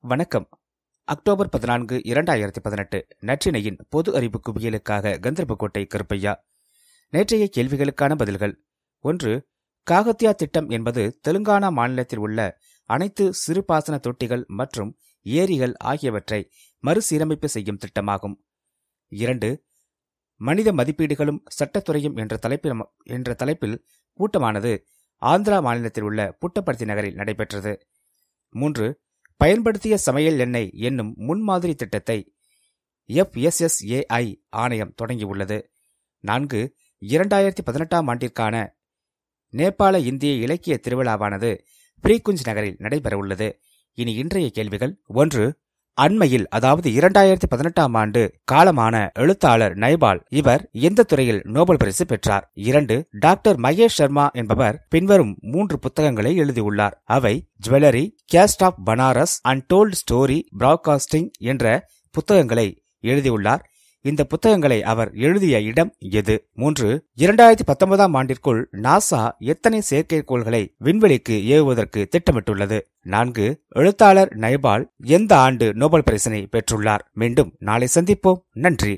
வணக்கம். அக்டோபர் பதினான்கு இரண்டாயிரத்தி பதினெட்டு நற்றினையின் பொது அறிவு குவியலுக்காக கந்தர்போட்டை கருப்பையா. நேற்றைய கேள்விகளுக்கான பதில்கள். ஒன்று காகத்யா திட்டம் என்பது தெலுங்கானா மாநிலத்தில் உள்ள அனைத்து சிறுபாசன தொட்டிகள் மற்றும் ஏரிகள் ஆகியவற்றை மறுசீரமைப்பு செய்யும் திட்டமாகும். இரண்டு மனித மதிப்பீடுகளும் சட்டத்துறையும் என்ற தலைப்பில் என்ற தலைப்பில் கூட்டமானது ஆந்திரா மாநிலத்தில் உள்ள புட்டபர்த்தி நகரில் நடைபெற்றது. மூன்று பயன்படுத்திய சமையல் எண்ணெய் என்னும் முன்மாதிரி திட்டத்தை எஃப்எஸ்எஸ்ஏஐ ஆணையம் தொடங்கியுள்ளது. நான்கு இரண்டாயிரத்தி பதினெட்டாம் ஆண்டிற்கான நேபாள இந்திய இலக்கிய திருவிழாவானது பிரீகுஞ்ச் நகரில் நடைபெறவுள்ளது. இனி இன்றைய கேள்விகள் ஒன்று அண்மையில் அதாவது இரண்டாயிரத்தி பதினெட்டாம் ஆண்டு காலமான எழுத்தாளர் நைபால் இவர் எந்த துறையில் நோபல் பரிசு பெற்றார். இரண்டு டாக்டர் மகேஷ் சர்மா என்பவர் பின்வரும் மூன்று புத்தகங்களை எழுதியுள்ளார். அவை jewellery cast of Banaras and told story broadcasting என்ற புத்தகங்களை எழுதியுள்ளார். இந்த புத்தகங்களை அவர் எழுதிய இடம் எது? மூன்று இரண்டாயிரத்தி பத்தொன்பதாம் ஆண்டிற்குள் நாசா எத்தனை செயற்கைக்கோள்களை விண்வெளிக்கு ஏவுவதற்கு திட்டமிட்டுள்ளது? நான்கு எழுத்தாளர் நைபால் எந்த ஆண்டு நோபல் பரிசினை பெற்றுள்ளார்? மீண்டும் நாளை சந்திப்போம். நன்றி.